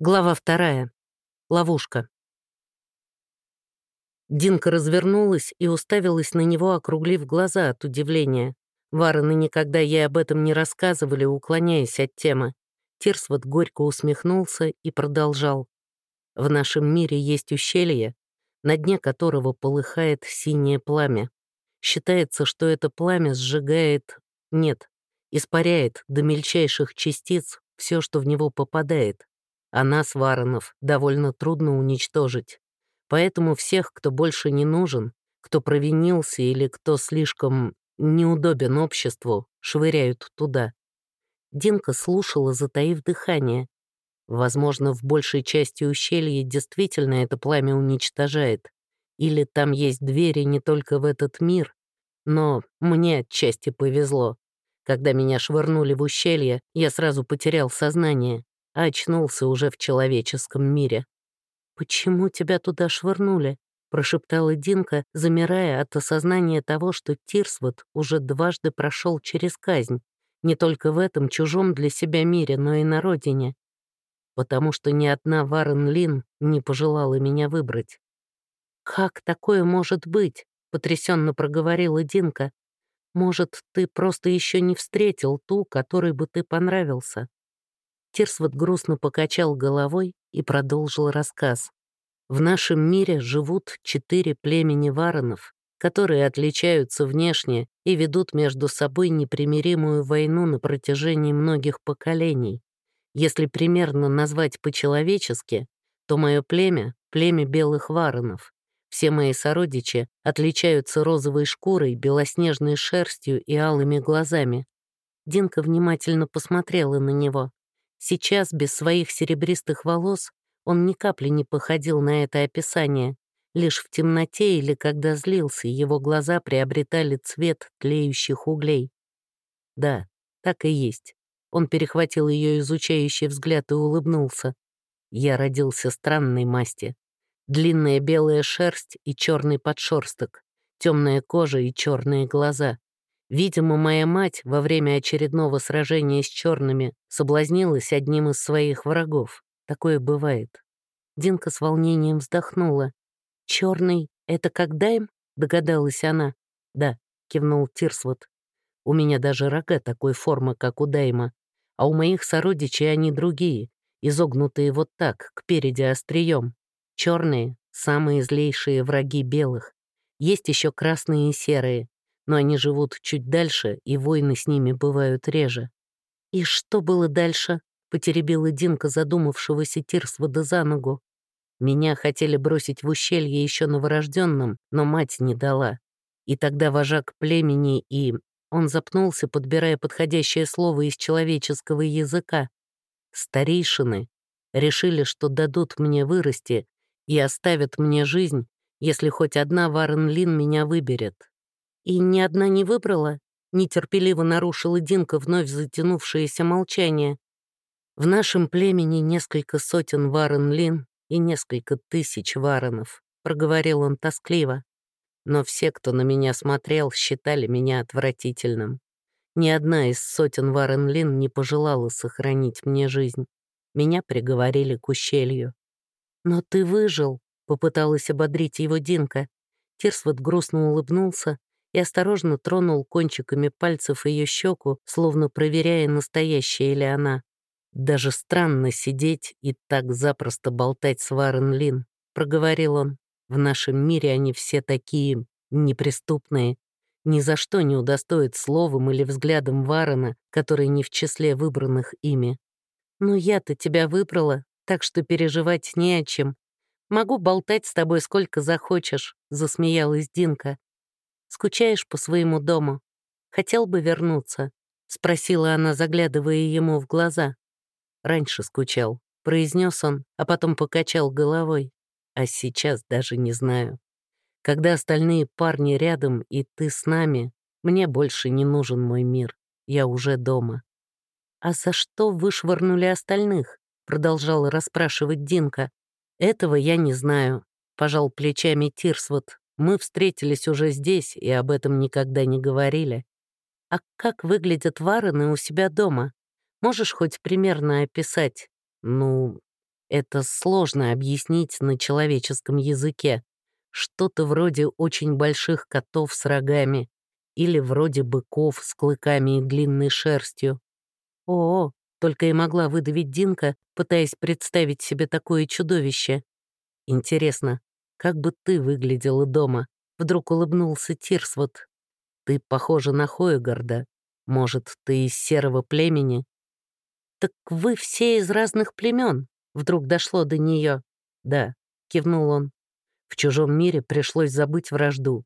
Глава вторая. Ловушка. Динка развернулась и уставилась на него, округлив глаза от удивления. Варены никогда ей об этом не рассказывали, уклоняясь от темы. Тирсвот горько усмехнулся и продолжал. «В нашем мире есть ущелье, на дне которого полыхает синее пламя. Считается, что это пламя сжигает... Нет, испаряет до мельчайших частиц все, что в него попадает, а нас, Варонов, довольно трудно уничтожить. Поэтому всех, кто больше не нужен, кто провинился или кто слишком неудобен обществу, швыряют туда. Динка слушала, затаив дыхание. Возможно, в большей части ущелья действительно это пламя уничтожает. Или там есть двери не только в этот мир. Но мне отчасти повезло. Когда меня швырнули в ущелье, я сразу потерял сознание а очнулся уже в человеческом мире. «Почему тебя туда швырнули?» — прошептала Динка, замирая от осознания того, что Тирсвуд уже дважды прошел через казнь, не только в этом чужом для себя мире, но и на родине. Потому что ни одна Варен Лин не пожелала меня выбрать. «Как такое может быть?» — потрясенно проговорила Динка. «Может, ты просто еще не встретил ту, которой бы ты понравился?» Тирсвот грустно покачал головой и продолжил рассказ. В нашем мире живут четыре племени варонов, которые отличаются внешне и ведут между собой непримиримую войну на протяжении многих поколений. Если примерно назвать по-человечески, то мое племя — племя белых варонов. Все мои сородичи отличаются розовой шкурой, белоснежной шерстью и алыми глазами. Динка внимательно посмотрела на него. Сейчас, без своих серебристых волос, он ни капли не походил на это описание. Лишь в темноте или когда злился, его глаза приобретали цвет тлеющих углей. Да, так и есть. Он перехватил ее изучающий взгляд и улыбнулся. Я родился странной масти. Длинная белая шерсть и черный подшерсток, темная кожа и черные глаза. Видимо, моя мать во время очередного сражения с черными соблазнилась одним из своих врагов. Такое бывает. Динка с волнением вздохнула. Черный — это как дайм?» — догадалась она. «Да», — кивнул Тирсвот. «У меня даже рога такой формы, как у дайма. А у моих сородичей они другие, изогнутые вот так, к переди острием. Черные — самые злейшие враги белых. Есть еще красные и серые, но они живут чуть дальше, и войны с ними бывают реже. «И что было дальше?» — потеребила Динка задумавшегося Тирсвода за ногу. «Меня хотели бросить в ущелье еще новорожденным, но мать не дала. И тогда вожак племени и...» Он запнулся, подбирая подходящее слово из человеческого языка. «Старейшины решили, что дадут мне вырасти и оставят мне жизнь, если хоть одна Варен Лин меня выберет. «И ни одна не выбрала?» — нетерпеливо нарушила Динка вновь затянувшееся молчание. «В нашем племени несколько сотен варен-лин и несколько тысяч варонов», — проговорил он тоскливо. «Но все, кто на меня смотрел, считали меня отвратительным. Ни одна из сотен варен-лин не пожелала сохранить мне жизнь. Меня приговорили к ущелью». «Но ты выжил», — попыталась ободрить его Динка. Тирсвот грустно улыбнулся, и осторожно тронул кончиками пальцев ее щеку, словно проверяя, настоящая ли она. «Даже странно сидеть и так запросто болтать с Варен Лин», — проговорил он. «В нашем мире они все такие неприступные. Ни за что не удостоит словом или взглядом Варена, который не в числе выбранных ими. «Ну я-то тебя выбрала, так что переживать не о чем. Могу болтать с тобой сколько захочешь», — засмеялась Динка. Скучаешь по своему дому? Хотел бы вернуться?» — спросила она, заглядывая ему в глаза. «Раньше скучал», — произнес он, а потом покачал головой. «А сейчас даже не знаю. Когда остальные парни рядом, и ты с нами, мне больше не нужен мой мир. Я уже дома». «А за что вышвырнули остальных?» — продолжала расспрашивать Динка. «Этого я не знаю», — пожал плечами Тирсвот, мы встретились уже здесь и об этом никогда не говорили. А как выглядят варены у себя дома? Можешь хоть примерно описать? Ну, Это сложно объяснить на человеческом языке. Что-то вроде очень больших котов с рогами или вроде быков с клыками и длинной шерстью. О, -о только и могла выдавить Динка, пытаясь представить себе такое чудовище. Интересно, как бы ты выглядела дома? Вдруг улыбнулся Тирсвот. Ты похожа на Хоегарда. Может, ты из серого племени? Так вы все из разных племен. Вдруг дошло до нее. Да, кивнул он. В чужом мире пришлось забыть вражду.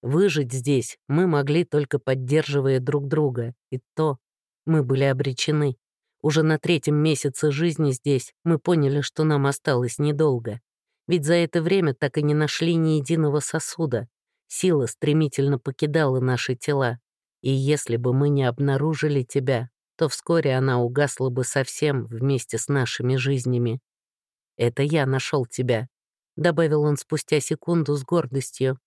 Выжить здесь мы могли только поддерживая друг друга, и то мы были обречены. Уже на третьем месяце жизни здесь мы поняли, что нам осталось недолго. Ведь за это время так и не нашли ни единого сосуда. Сила стремительно покидала наши тела. И если бы мы не обнаружили тебя, то вскоре она угасла бы совсем вместе с нашими жизнями. Это я нашел тебя, добавил он спустя секунду с гордостью.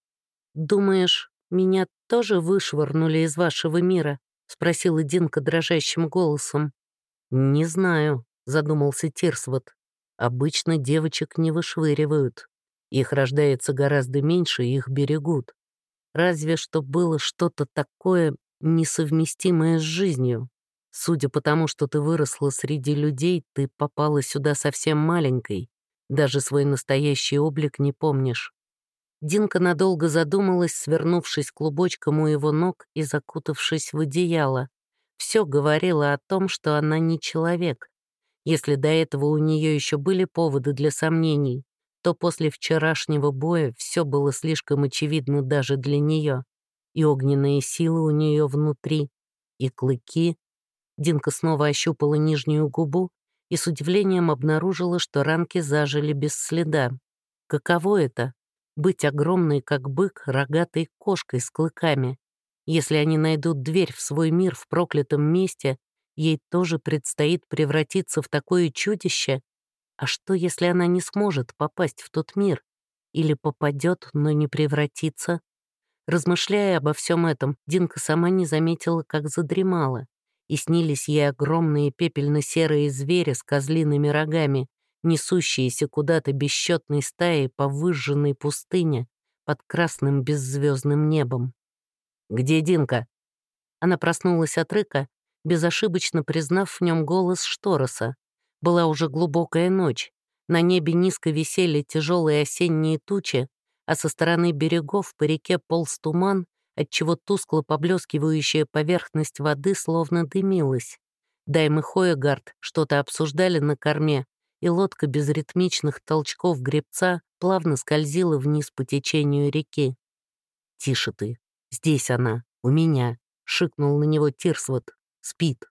«Думаешь, меня тоже вышвырнули из вашего мира?» — спросила Динка дрожащим голосом. «Не знаю», — задумался Тирсвот. «Обычно девочек не вышвыривают. Их рождается гораздо меньше, их берегут. Разве что было что-то такое несовместимое с жизнью. Судя по тому, что ты выросла среди людей, ты попала сюда совсем маленькой. Даже свой настоящий облик не помнишь. Динка надолго задумалась, свернувшись клубочком у его ног и закутавшись в одеяло. Все говорило о том, что она не человек. Если до этого у нее еще были поводы для сомнений, то после вчерашнего боя все было слишком очевидно даже для нее. И огненные силы у нее внутри, и клыки. Динка снова ощупала нижнюю губу и с удивлением обнаружила, что ранки зажили без следа. Каково это — быть огромной, как бык, рогатой кошкой с клыками? Если они найдут дверь в свой мир в проклятом месте, ей тоже предстоит превратиться в такое чудище. А что, если она не сможет попасть в тот мир? Или попадет, но не превратится? Размышляя обо всем этом, Динка сама не заметила, как задремала и снились ей огромные пепельно-серые звери с козлиными рогами, несущиеся куда-то бесчетной стаей по выжженной пустыне под красным беззвездным небом. «Где Динка?» Она проснулась от рыка, безошибочно признав в нем голос Штороса. Была уже глубокая ночь, на небе низко висели тяжелые осенние тучи, а со стороны берегов по реке полз туман, отчего тускло поблескивающая поверхность воды словно дымилась. Дайм и Хоегард что-то обсуждали на корме, и лодка без ритмичных толчков гребца плавно скользила вниз по течению реки. «Тише ты, здесь она, у меня», — шикнул на него Тирсвот. «Спит».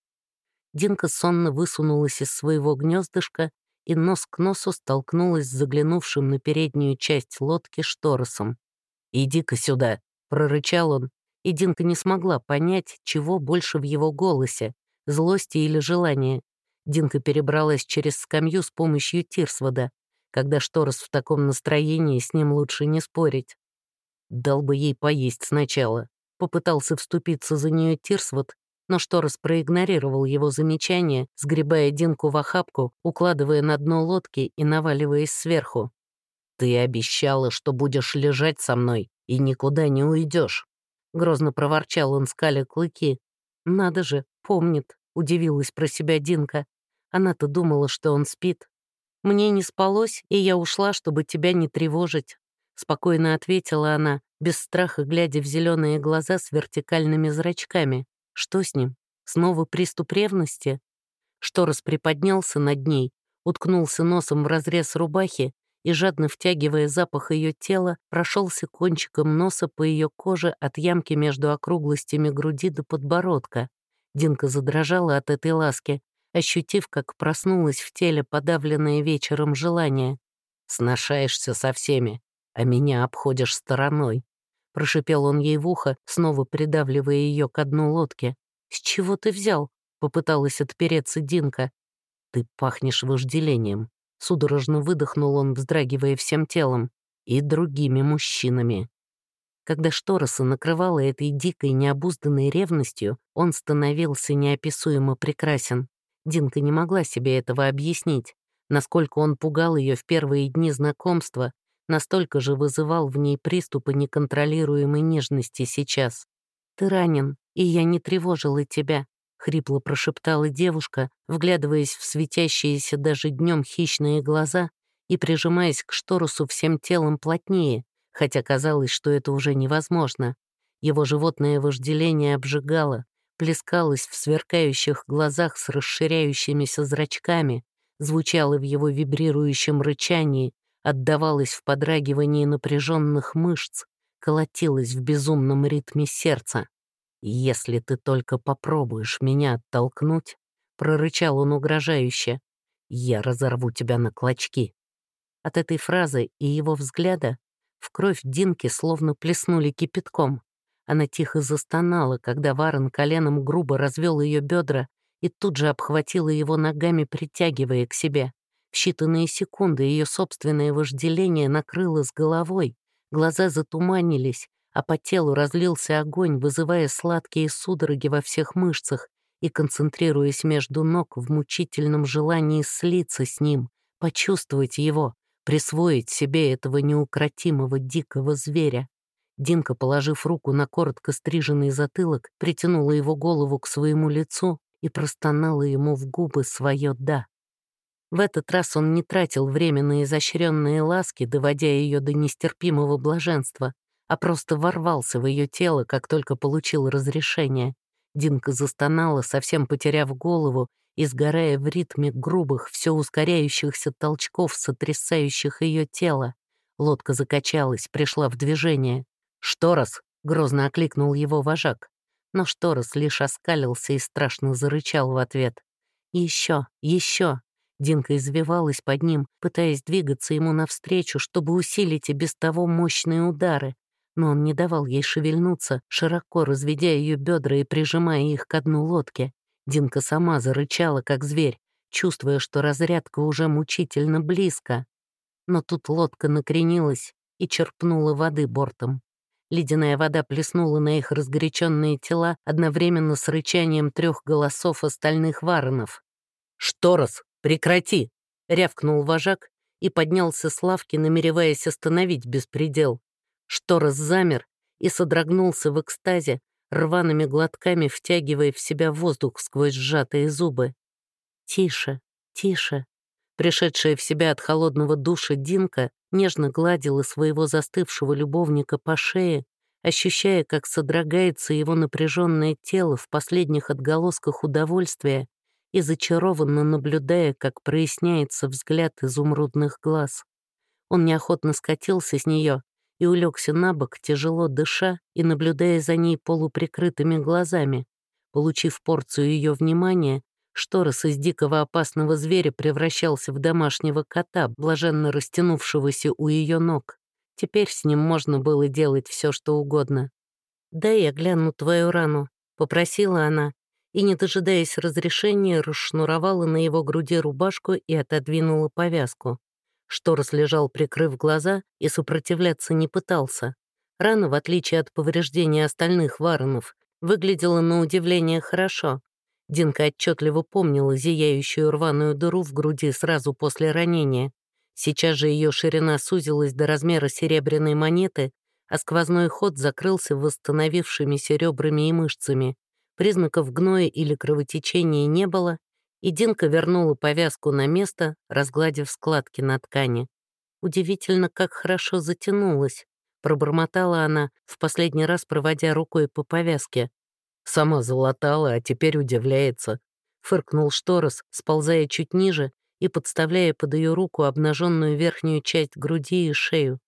Динка сонно высунулась из своего гнездышка и нос к носу столкнулась с заглянувшим на переднюю часть лодки Шторосом. «Иди-ка сюда», прорычал он, и Динка не смогла понять, чего больше в его голосе — злости или желания. Динка перебралась через скамью с помощью Тирсвода. Когда Шторос в таком настроении, с ним лучше не спорить. Дал бы ей поесть сначала. Попытался вступиться за нее Тирсвод, но Шторос проигнорировал его замечание, сгребая Динку в охапку, укладывая на дно лодки и наваливаясь сверху. «Ты обещала, что будешь лежать со мной и никуда не уйдешь. Грозно проворчал он, скаля клыки. «Надо же, помнит», — удивилась про себя Динка. Она-то думала, что он спит. «Мне не спалось, и я ушла, чтобы тебя не тревожить», — спокойно ответила она, без страха глядя в зеленые глаза с вертикальными зрачками. «Что с ним? Снова приступ ревности?» Шторос приподнялся над ней, уткнулся носом в разрез рубахи и, жадно втягивая запах ее тела, прошелся кончиком носа по ее коже от ямки между округлостями груди до подбородка. Динка задрожала от этой ласки, ощутив, как проснулась в теле подавленное вечером желание. «Сношаешься со всеми, а меня обходишь стороной», — прошипел он ей в ухо, снова придавливая ее к дну лодки. «С чего ты взял?» — попыталась отпереться Динка. «Ты пахнешь вожделением», Судорожно выдохнул он, вздрагивая всем телом. И другими мужчинами. Когда Штороса накрывала этой дикой необузданной ревностью, он становился неописуемо прекрасен. Динка не могла себе этого объяснить, Насколько он пугал ее в первые дни знакомства, настолько же вызывал в ней приступы неконтролируемой нежности сейчас. «Ты ранен, и я не тревожила тебя», — хрипло прошептала девушка, вглядываясь в светящиеся даже днем хищные глаза и прижимаясь к Шторусу всем телом плотнее, хотя казалось, что это уже невозможно. Его животное вожделение обжигало, плескалось в сверкающих глазах с расширяющимися зрачками, звучало в его вибрирующем рычании, отдавалось в подрагивании напряженных мышц, колотилось в безумном ритме сердца. «Если ты только попробуешь меня оттолкнуть», — прорычал он угрожающе, — «я разорву тебя на клочки». От этой фразы и его взгляда в кровь Динки словно плеснули кипятком. Она тихо застонала, когда Варен коленом грубо развел ее бедра и тут же обхватила его ногами, притягивая к себе. В считанные секунды ее собственное вожделение накрыло с головой, глаза затуманились, а по телу разлился огонь, вызывая сладкие судороги во всех мышцах и концентрируясь между ног в мучительном желании слиться с ним, почувствовать его, присвоить себе этого неукротимого дикого зверя. Динка, положив руку на коротко стриженный затылок, притянула его голову к своему лицу и простонала ему в губы свое «да». В этот раз он не тратил время на изощренные ласки, доводя ее до нестерпимого блаженства, а просто ворвался в ее тело, как только получил разрешение. Динка застонала, совсем потеряв голову и сгорая в ритме грубых, все ускоряющихся толчков, сотрясающих ее тело. Лодка закачалась, пришла в движение. «Шторос!» — грозно окликнул его вожак но Шторос лишь оскалился и страшно зарычал в ответ. «Еще, еще!» Динка извивалась под ним, пытаясь двигаться ему навстречу, чтобы усилить и без того мощные удары. Но он не давал ей шевельнуться, широко разведя ее бедра и прижимая их к дну лодки. Динка сама зарычала, как зверь, чувствуя, что разрядка уже мучительно близко. Но тут лодка накренилась и черпнула воды бортом. Ледяная вода плеснула на их разгоряченные тела одновременно с рычанием трех голосов остальных варонов. «Шторос, прекрати!» — рявкнул вожак и поднялся с лавки, намереваясь остановить беспредел. Шторос замер и содрогнулся в экстазе, рваными глотками втягивая в себя воздух сквозь сжатые зубы. «Тише, тише!» Пришедшая в себя от холодного душа Динка нежно гладила своего застывшего любовника по шее, ощущая, как содрогается его напряженное тело в последних отголосках удовольствия и зачарованно наблюдая, как проясняется взгляд изумрудных глаз. Он неохотно скатился с нее и улегся на бок, тяжело дыша и наблюдая за ней полуприкрытыми глазами. Получив порцию ее внимания, Шторос из дикого опасного зверя превращался в домашнего кота, блаженно растянувшегося у ее ног. Теперь с ним можно было делать все, что угодно. «Дай я гляну твою рану», — попросила она, и, не дожидаясь разрешения, расшнуровала на его груди рубашку и отодвинула повязку. Шторос лежал, прикрыв глаза, и сопротивляться не пытался. Рана, в отличие от повреждения остальных варонов, выглядела на удивление хорошо. Динка отчетливо помнила зияющую рваную дыру в груди сразу после ранения. Сейчас же ее ширина сузилась до размера серебряной монеты, а сквозной ход закрылся восстановившимися ребрами и мышцами. Признаков гноя или кровотечения не было, и Динка вернула повязку на место, разгладив складки на ткани. Удивительно, как хорошо затянулась, пробормотала она, в последний раз проводя рукой по повязке. Сама залатала, а теперь удивляется. Фыркнул Шторос, сползая чуть ниже и подставляя под ее руку обнаженную верхнюю часть груди и шею.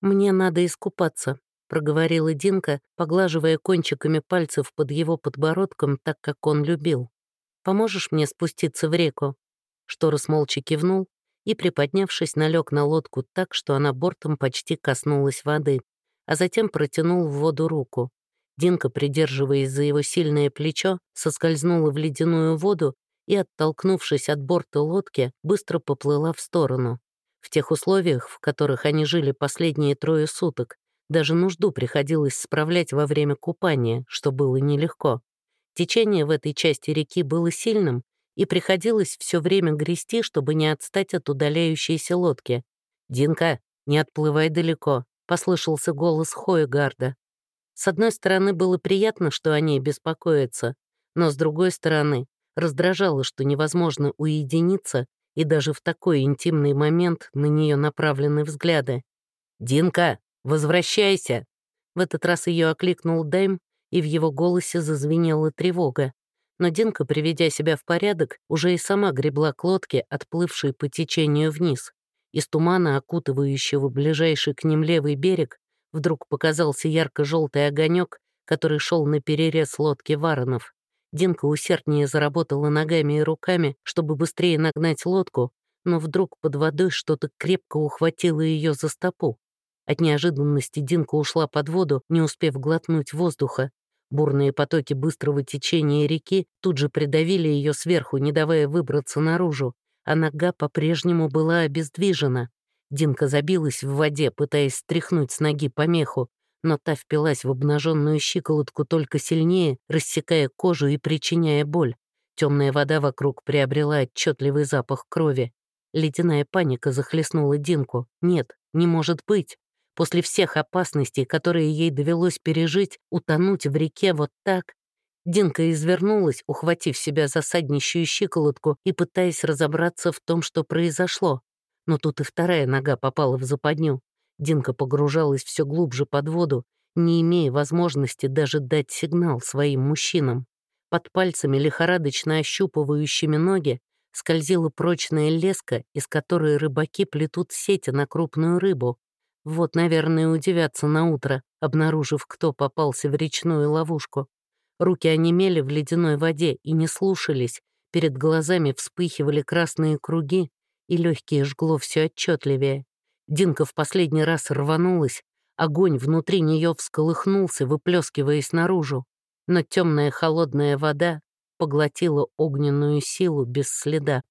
«Мне надо искупаться», — проговорила Динка, поглаживая кончиками пальцев под его подбородком так, как он любил. «Поможешь мне спуститься в реку?» Шторос молча кивнул и, приподнявшись, налег на лодку так, что она бортом почти коснулась воды, а затем протянул в воду руку. Динка, придерживаясь за его сильное плечо, соскользнула в ледяную воду и, оттолкнувшись от борта лодки, быстро поплыла в сторону. В тех условиях, в которых они жили последние трое суток, даже нужду приходилось справлять во время купания, что было нелегко. Течение в этой части реки было сильным, и приходилось все время грести, чтобы не отстать от удаляющейся лодки. «Динка, не отплывай далеко», — послышался голос Хоегарда. С одной стороны, было приятно, что о ней беспокоятся, но с другой стороны, раздражало, что невозможно уединиться, и даже в такой интимный момент на нее направлены взгляды. «Динка, возвращайся!» В этот раз ее окликнул Дэйм, и в его голосе зазвенела тревога. Но Динка, приведя себя в порядок, уже и сама гребла к лодке, отплывшей по течению вниз. Из тумана, окутывающего ближайший к ним левый берег, вдруг показался ярко-желтый огонек, который шел на перерез лодки Варонов. Динка усерднее заработала ногами и руками, чтобы быстрее нагнать лодку, но вдруг под водой что-то крепко ухватило ее за стопу. От неожиданности Динка ушла под воду, не успев глотнуть воздуха. Бурные потоки быстрого течения реки тут же придавили ее сверху, не давая выбраться наружу, а нога по-прежнему была обездвижена. Динка забилась в воде, пытаясь стряхнуть с ноги помеху, но та впилась в обнаженную щиколотку только сильнее, рассекая кожу и причиняя боль. Темная вода вокруг приобрела отчетливый запах крови. Ледяная паника захлестнула Динку. Нет, не может быть. После всех опасностей, которые ей довелось пережить, утонуть в реке вот так. Динка извернулась, ухватив себя за саднищую щиколотку и пытаясь разобраться в том, что произошло. Но тут и вторая нога попала в западню. Динка погружалась все глубже под воду, не имея возможности даже дать сигнал своим мужчинам. Под пальцами, лихорадочно ощупывающими ноги, скользила прочная леска, из которой рыбаки плетут сети на крупную рыбу. Вот, наверное, удивятся на утро, обнаружив, кто попался в речную ловушку. Руки онемели в ледяной воде и не слушались, перед глазами вспыхивали красные круги, и легкие жгло все отчетливее. Динка в последний раз рванулась, огонь внутри нее всколыхнулся, выплескиваясь наружу, но темная холодная вода поглотила огненную силу без следа.